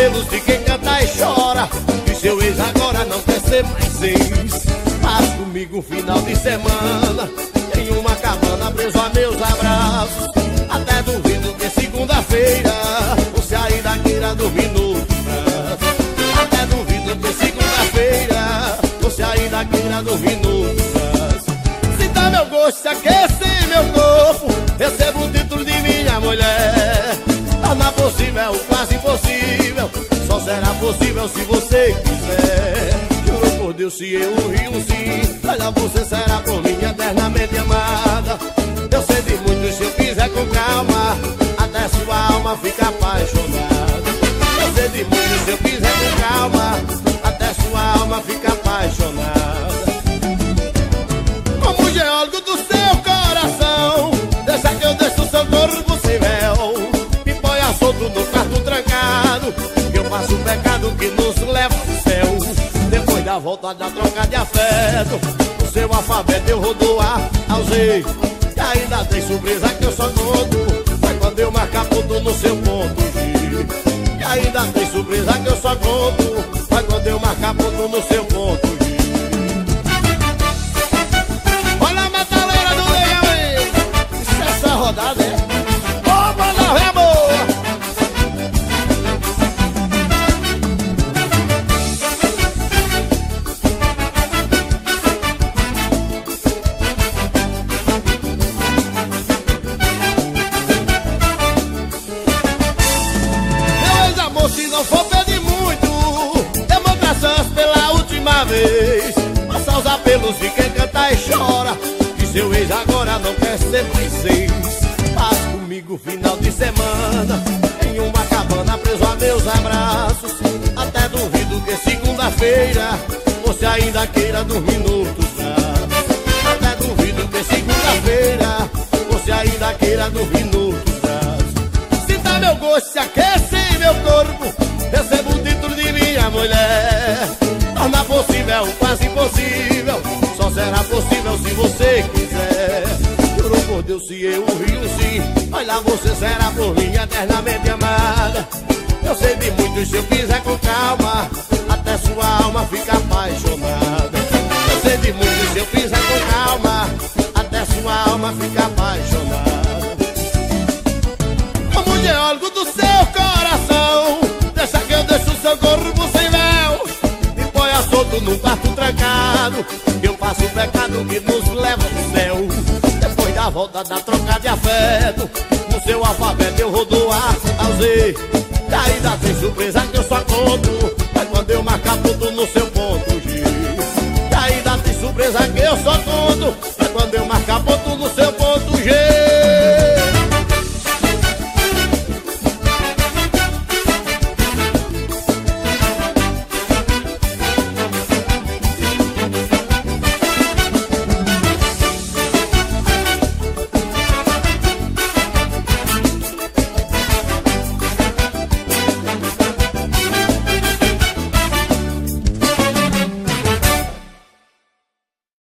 apelos de quem canta e chora. Que seu ex agora não quer ser mais ex. Faz comigo um final de semana. Em uma cabana preso a meus abraços. Até duvido que segunda-feira. Você ainda queira dormir no Até duvido que segunda-feira. Você ainda queira dormir no braço Sinta meu gosto, aquece meu corpo. Recebo o título de minha mulher. Torna possível, quase impossível possível se você quiser. Juro por Deus, se eu rio sim Olha, você será por mim eternamente amada. Eu sei de muito se eu fizer com calma Até sua alma fica apaixonada leva ao céu. Depois da volta da troca de afeto O seu alfabeto eu vou doar ao Z E ainda tem surpresa que eu só conto Mas quando eu marcar ponto no seu ponto G E ainda tem surpresa que eu só conto. Mas quando eu marcar ponto no seu ponto Olha a metaleira do leão aí. Isso é essa rodada, é? Ô, véia boa! Última vez. Passa os apelos de quem canta e chora Que seu ex agora não quer ser mais ex. Faz comigo final de semana Em uma cabana preso a meus abraços. Até duvido que segunda-feira Você ainda queira dormir no outro braço. Até duvido que segunda-feira Você ainda queira dormir no outro braço. Sinta meu gosto, se aquece meu corpo. Recebo o título de minha mulher possível, quase impossível. Só será possível se você quiser. Juro por Deus, se eu rio sim. Olha, você será por mim eternamente amada. Eu sei de muito se eu fizer com calma Até sua alma fica apaixonada. Eu sei de muito se eu fizer com calma Até sua alma fica apaixonada. Como geólogo do eu faço o pecado que nos leva ao céu. Depois da volta da troca de afeto No seu alfabeto eu vou do A ao Z ainda tem